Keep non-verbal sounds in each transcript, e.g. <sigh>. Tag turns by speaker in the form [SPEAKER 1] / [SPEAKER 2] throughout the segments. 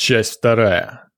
[SPEAKER 1] Часть вторая.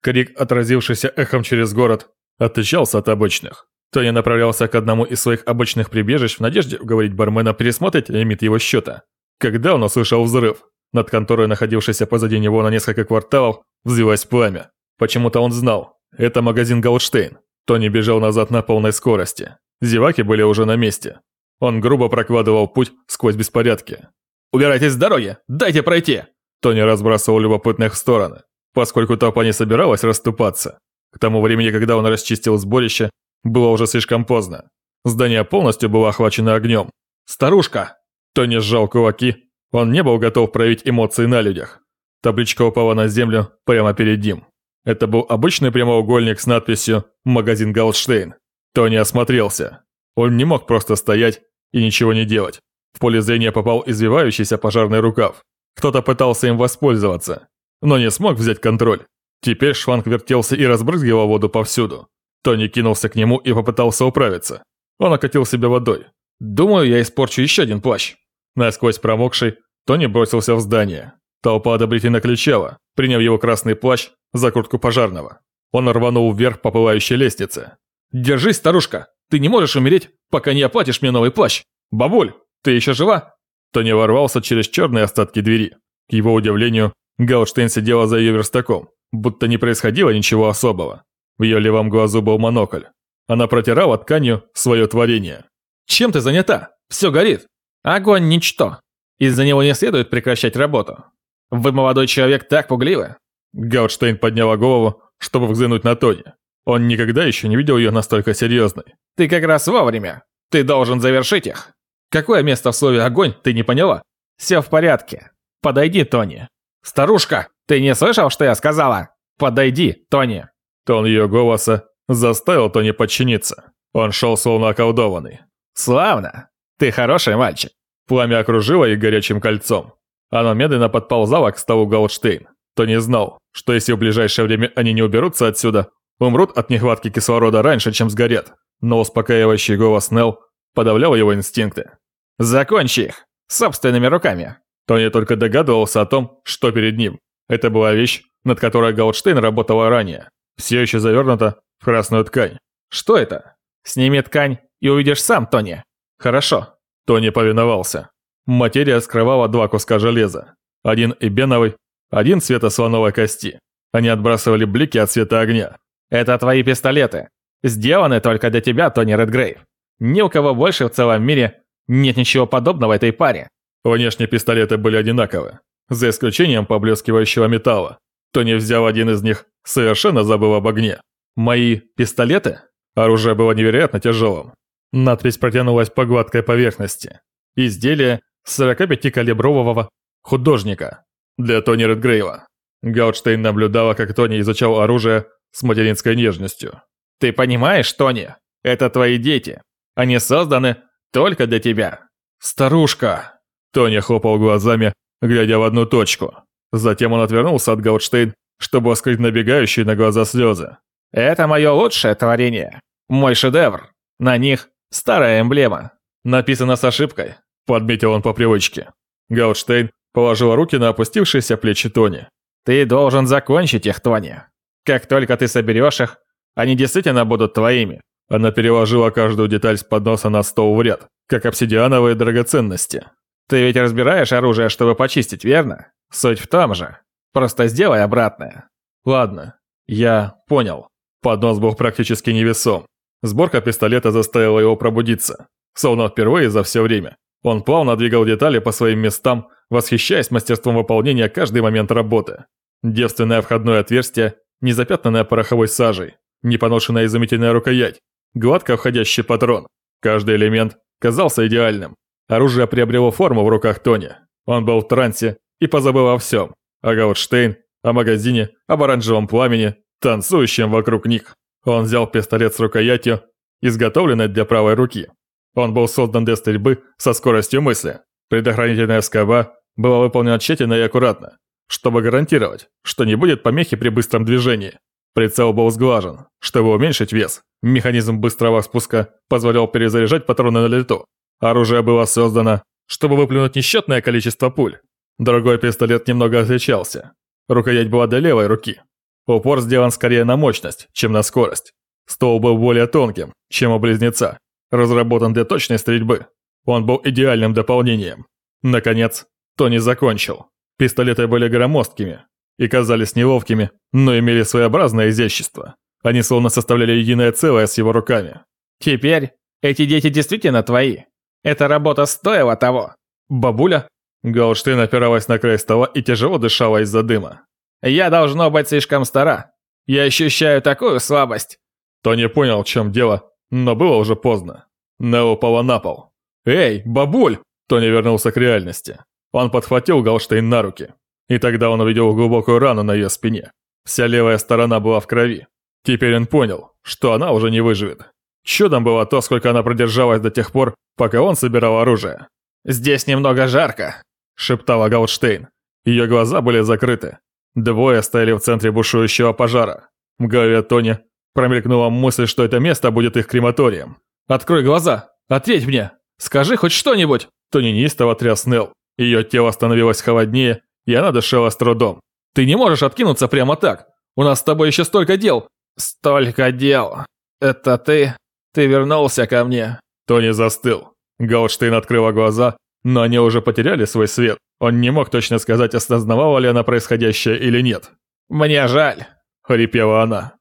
[SPEAKER 1] Крик, отразившийся эхом через город, отличался от обычных. Тони направлялся к одному из своих обычных прибежищ в надежде уговорить бармена пересмотреть лимит его счета. Когда он услышал взрыв, над конторой, находившейся позади него на несколько кварталов, взвилось пламя. Почему-то он знал, это магазин Гаутштейн. Тони бежал назад на полной скорости. Зеваки были уже на месте. Он грубо прокладывал путь сквозь беспорядки.
[SPEAKER 2] «Убирайтесь с дороги! Дайте пройти!»
[SPEAKER 1] Тони разбрасывал любопытных в стороны, поскольку толпа не собиралась расступаться. К тому времени, когда он расчистил сборище, было уже слишком поздно. Здание полностью было охвачено огнем.
[SPEAKER 2] «Старушка!»
[SPEAKER 1] Тони сжал кулаки. Он не был готов проявить эмоции на людях. Табличка упала на землю прямо перед ним. Это был обычный прямоугольник с надписью «Магазин Галштейн». Тони осмотрелся. Он не мог просто стоять и ничего не делать. В поле зрения попал извивающийся пожарный рукав. Кто-то пытался им воспользоваться, но не смог взять контроль. Теперь шланг вертелся и разбрызгивал воду повсюду. Тони кинулся к нему и попытался управиться. Он окатил себя водой.
[SPEAKER 2] «Думаю, я испорчу еще один плащ».
[SPEAKER 1] Насквозь промокший, Тони бросился в здание. Толпа одобрительно кричала, приняв его красный плащ за куртку пожарного. Он рванул вверх по пылающей лестнице.
[SPEAKER 2] «Держись, старушка! Ты не можешь умереть, пока не оплатишь мне новый плащ! Бабуль, ты еще жива?»
[SPEAKER 1] Тони ворвался через черные остатки двери. К его удивлению, Гаутштейн сидела за ее верстаком, будто не происходило ничего особого. В ее левом глазу был монокль. Она протирала тканью свое творение.
[SPEAKER 2] «Чем ты занята? Все горит. Огонь – ничто. Из-за него не следует прекращать работу. Вы, молодой человек, так пугливы».
[SPEAKER 1] Гаутштейн подняла голову, чтобы взглянуть на Тони. Он никогда еще не видел ее настолько серьезной.
[SPEAKER 2] «Ты как раз вовремя. Ты должен завершить их». Какое место в слове «огонь» ты не поняла? Все в порядке. Подойди, Тони. Старушка, ты не слышал, что я сказала? Подойди, Тони.
[SPEAKER 1] Тон ее голоса заставил Тони подчиниться. Он шел словно околдованный.
[SPEAKER 2] Славно. Ты хороший мальчик.
[SPEAKER 1] Пламя окружило их горячим кольцом. Оно медленно подползало к столу Гаутштейн. Тони знал, что если в ближайшее время они не уберутся отсюда, умрут от нехватки кислорода раньше, чем сгорят. Но успокаивающий голос Нелл подавлял его инстинкты.
[SPEAKER 2] «Закончи их! Собственными руками!»
[SPEAKER 1] Тони только догадывался о том, что перед ним. Это была вещь, над которой Гаутштейн работала ранее. Все еще завернута в красную ткань.
[SPEAKER 2] «Что это?» «Сними ткань и увидишь сам, Тони». «Хорошо».
[SPEAKER 1] Тони повиновался. Материя скрывала два куска железа. Один эбеновый, один цвета слоновой кости. Они отбрасывали блики от света огня.
[SPEAKER 2] «Это твои пистолеты. Сделаны только для тебя, Тони Редгрейв. Ни у кого больше в целом мире нет ничего подобного этой паре.
[SPEAKER 1] Внешне пистолеты были одинаковы, за исключением поблескивающего металла. Тони взял один из них, совершенно забыл об огне. Мои пистолеты? Оружие было невероятно тяжелым. Надпись протянулась по гладкой поверхности. Изделие 45-калибрового художника для Тони Редгрейва. Гаутштейн наблюдала, как Тони изучал оружие с материнской нежностью.
[SPEAKER 2] «Ты понимаешь, Тони? Это твои дети. Они созданы только для тебя.
[SPEAKER 1] Старушка!» Тони хлопал глазами, глядя в одну точку. Затем он отвернулся от Гаутштейн, чтобы скрыть набегающие на глаза слезы.
[SPEAKER 2] «Это мое лучшее творение. Мой шедевр. На них старая эмблема.
[SPEAKER 1] Написано с ошибкой», — подметил он по привычке. Гаутштейн положил руки на опустившиеся плечи Тони.
[SPEAKER 2] «Ты должен закончить их, Тони. Как только ты соберешь их, они действительно будут твоими.
[SPEAKER 1] Она переложила каждую деталь с подноса на стол в ряд, как обсидиановые драгоценности.
[SPEAKER 2] «Ты ведь разбираешь оружие, чтобы почистить, верно? Суть в том же. Просто сделай обратное».
[SPEAKER 1] «Ладно, я понял». Поднос был практически невесом. Сборка пистолета заставила его пробудиться. Словно впервые за все время. Он плавно двигал детали по своим местам, восхищаясь мастерством выполнения каждый момент работы. Девственное входное отверстие, не запятнанное пороховой сажей, непоношенная изумительная рукоять, гладко входящий патрон. Каждый элемент казался идеальным. Оружие приобрело форму в руках Тони. Он был в трансе и позабыл о всем. О Гаутштейн, о магазине, об оранжевом пламени, танцующем вокруг них. Он взял пистолет с рукоятью, изготовленной для правой руки. Он был создан для стрельбы со скоростью мысли. Предохранительная скоба была выполнена тщательно и аккуратно, чтобы гарантировать, что не будет помехи при быстром движении. Прицел был сглажен, чтобы уменьшить вес. Механизм быстрого спуска позволял перезаряжать патроны на лету. Оружие было создано, чтобы выплюнуть несчетное количество пуль. Другой пистолет немного отличался. Рукоять была для левой руки. Упор сделан скорее на мощность, чем на скорость. Ствол был более тонким, чем у близнеца, разработан для точной стрельбы. Он был идеальным дополнением. Наконец, Тони закончил. Пистолеты были громоздкими и казались неловкими, но имели своеобразное изящество. Они словно составляли единое целое с его руками.
[SPEAKER 2] «Теперь эти дети действительно твои. Эта работа стоила того».
[SPEAKER 1] «Бабуля?» Гаудштейн опиралась на край стола и тяжело дышала из-за дыма.
[SPEAKER 2] «Я должно быть слишком стара. Я ощущаю такую слабость».
[SPEAKER 1] Тони понял, в чем дело, но было уже поздно. Нео упала на пол. «Эй, бабуль!» Тони вернулся к реальности. Он подхватил Галштейн на руки. И тогда он увидел глубокую рану на ее спине. Вся левая сторона была в крови. Теперь он понял, что она уже не выживет. Чудом было то, сколько она продержалась до тех пор, пока он собирал оружие.
[SPEAKER 2] «Здесь немного жарко», –
[SPEAKER 1] шептала Гаутштейн. Ее глаза были закрыты. Двое стояли в центре бушующего пожара. В голове Тони промелькнула мысль, что это место будет их крематорием.
[SPEAKER 2] «Открой глаза! Ответь мне! Скажи хоть что-нибудь!»
[SPEAKER 1] Тони неистово тряс Нелл. Ее тело становилось холоднее, и она дышала с трудом.
[SPEAKER 2] «Ты не можешь откинуться прямо так! У нас с тобой еще столько дел!»
[SPEAKER 3] «Столько дел! Это ты? Ты вернулся ко мне?»
[SPEAKER 1] Тони застыл. Гаутштейн открыла глаза, но они уже потеряли свой свет. Он не мог точно сказать, осознавала ли она происходящее или нет.
[SPEAKER 3] «Мне жаль», —
[SPEAKER 1] хрипела она.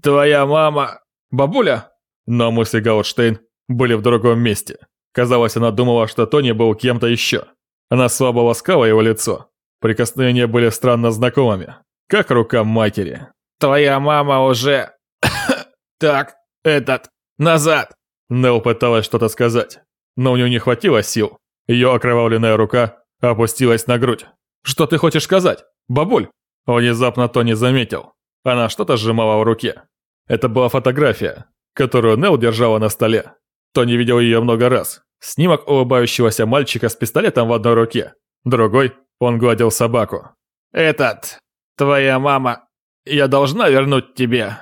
[SPEAKER 3] «Твоя мама...»
[SPEAKER 2] «Бабуля!»
[SPEAKER 1] Но мысли Гаутштейн были в другом месте. Казалось, она думала, что Тони был кем-то еще. Она слабо ласкала его лицо. Прикосновения были странно знакомыми, как рука матери.
[SPEAKER 3] Твоя мама уже... <coughs> так, этот, назад!»
[SPEAKER 1] Нелл пыталась что-то сказать, но у нее не хватило сил. Ее окровавленная рука опустилась на грудь.
[SPEAKER 2] «Что ты хочешь сказать? Бабуль?»
[SPEAKER 1] Внезапно Тони заметил. Она что-то сжимала в руке. Это была фотография, которую Нелл держала на столе. Тони видел ее много раз. Снимок улыбающегося мальчика с пистолетом в одной руке. Другой он гладил собаку.
[SPEAKER 3] «Этот, твоя мама я должна вернуть тебе».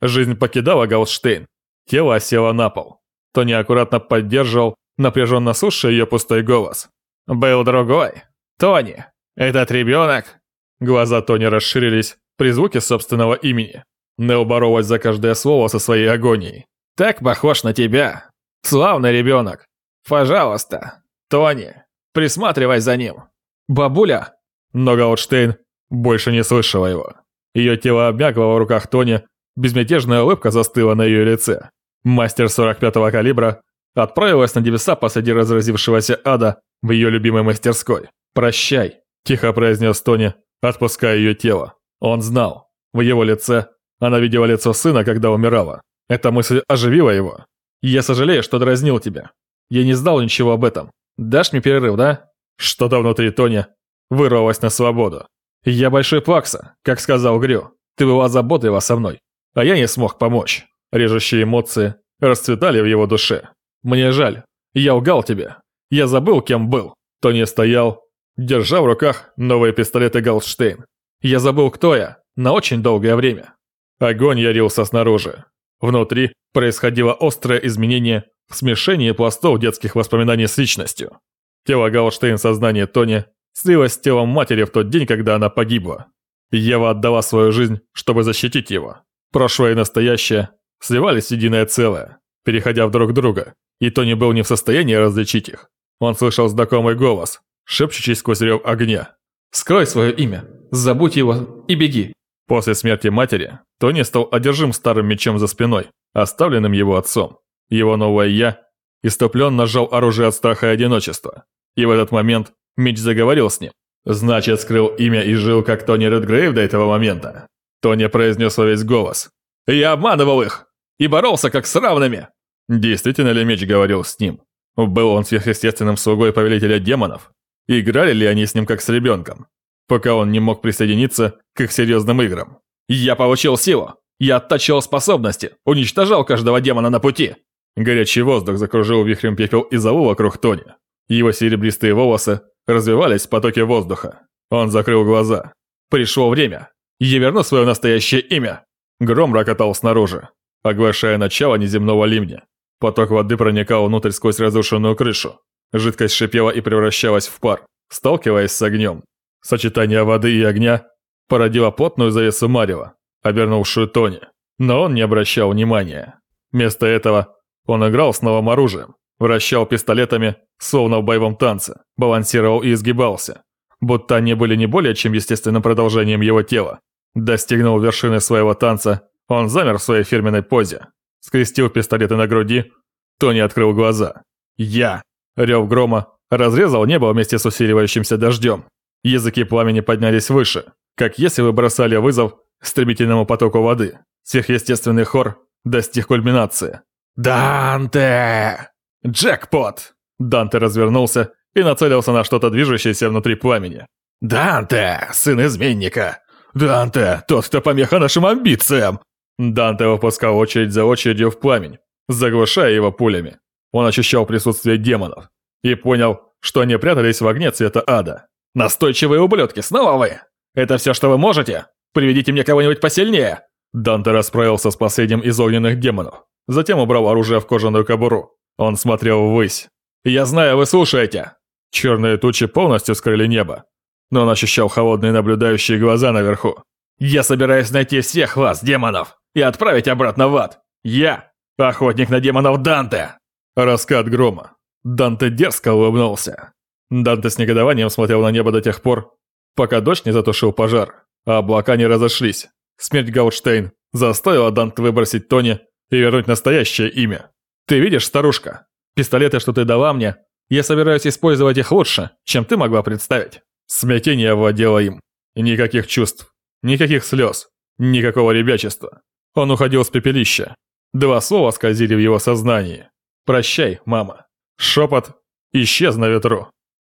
[SPEAKER 1] Жизнь покидала Галштейн. Тело осело на пол. Тони аккуратно поддерживал, напряженно слушая ее пустой голос.
[SPEAKER 3] «Был другой. Тони. Этот ребенок...»
[SPEAKER 1] Глаза Тони расширились при звуке собственного имени. Нео боролась за каждое слово со своей агонией.
[SPEAKER 3] «Так похож на тебя. Славный ребенок. Пожалуйста, Тони, присматривай за ним».
[SPEAKER 2] «Бабуля!»
[SPEAKER 1] Но Гаутштейн больше не слышала его. Ее тело обмякло в руках Тони, безмятежная улыбка застыла на ее лице. Мастер 45-го калибра отправилась на небеса посреди разразившегося ада в ее любимой мастерской. «Прощай», – тихо произнес Тони, отпуская ее тело. Он знал. В его лице она видела лицо сына, когда умирала. Эта мысль оживила его. «Я сожалею, что дразнил тебя. Я не знал ничего об этом. Дашь мне перерыв, да?» Что-то внутри Тони вырвалось на свободу. «Я большой плакса, как сказал Грю. Ты была заботлива со мной, а я не смог помочь». Режущие эмоции расцветали в его душе. «Мне жаль. Я лгал тебе. Я забыл, кем был». Тони стоял, держа в руках новые пистолеты Галштейн. «Я забыл, кто я, на очень долгое время». Огонь ярился снаружи. Внутри происходило острое изменение в смешении пластов детских воспоминаний с личностью. Тело Галштейн сознание Тони слилась с телом матери в тот день, когда она погибла. Ева отдала свою жизнь, чтобы защитить его. Прошлое и настоящее сливались в единое целое, переходя в друг друга, и Тони был не в состоянии различить их. Он слышал знакомый голос, шепчущий сквозь рев огня. «Скрой свое имя, забудь его и беги». После смерти матери Тони стал одержим старым мечом за спиной, оставленным его отцом. Его новое «я» иступленно сжал оружие от страха и одиночества. И в этот момент Мич заговорил с ним. «Значит, скрыл имя и жил как Тони Редгрейв до этого момента?» Тони произнес во весь голос. «Я обманывал их! И боролся как с равными!» Действительно ли Меч говорил с ним? Был он сверхъестественным слугой повелителя демонов? Играли ли они с ним как с ребенком? Пока он не мог присоединиться к их серьезным играм. «Я получил силу! Я оттачивал способности, уничтожал каждого демона на пути!» Горячий воздух закружил вихрем пепел и завыл вокруг Тони. Его серебристые волосы развивались в потоке воздуха. Он закрыл глаза. Пришло время. Я верну свое настоящее имя. Гром рокотал снаружи, оглашая начало неземного ливня. Поток воды проникал внутрь сквозь разрушенную крышу. Жидкость шипела и превращалась в пар, сталкиваясь с огнем. Сочетание воды и огня породила плотную завесу Марева, обернувшую Тони. Но он не обращал внимания. Вместо этого он играл с новым оружием, вращал пистолетами, словно в боевом танце, балансировал и изгибался, будто они были не более чем естественным продолжением его тела. Достигнул вершины своего танца, он замер в своей фирменной позе, скрестил пистолеты на груди, Тони открыл глаза. «Я!» Рев грома разрезал небо вместе с усиливающимся дождем. Языки пламени поднялись выше, как если вы бросали вызов стремительному потоку воды. Сверхъестественный хор достиг кульминации. «Данте!» «Джекпот!» Данте развернулся и нацелился на что-то движущееся внутри пламени. «Данте, сын изменника! Данте, тот, кто помеха нашим амбициям!» Данте выпускал очередь за очередью в пламень, заглушая его пулями. Он ощущал присутствие демонов и понял, что они прятались в огне цвета ада. «Настойчивые ублюдки, снова вы! Это все, что вы можете? Приведите мне кого-нибудь посильнее!» Данте расправился с последним из огненных демонов. Затем убрал оружие в кожаную кобуру. Он смотрел ввысь. «Я знаю, вы слушаете!» Черные тучи полностью скрыли небо. Но он ощущал холодные наблюдающие глаза наверху. «Я собираюсь найти всех вас, демонов, и отправить обратно в ад! Я – охотник на демонов Данте!» Раскат грома. Данте дерзко улыбнулся. Данте с негодованием смотрел на небо до тех пор, пока дождь не затушил пожар, а облака не разошлись. Смерть Гаутштейн заставила Данте выбросить Тони и вернуть настоящее имя. «Ты видишь, старушка, пистолеты, что ты дала мне, я собираюсь использовать их лучше, чем ты могла представить». Смятение овладело им. Никаких чувств, никаких слез, никакого ребячества. Он уходил с пепелища. Два слова скользили в его сознании. «Прощай, мама». Шепот исчез на ветру.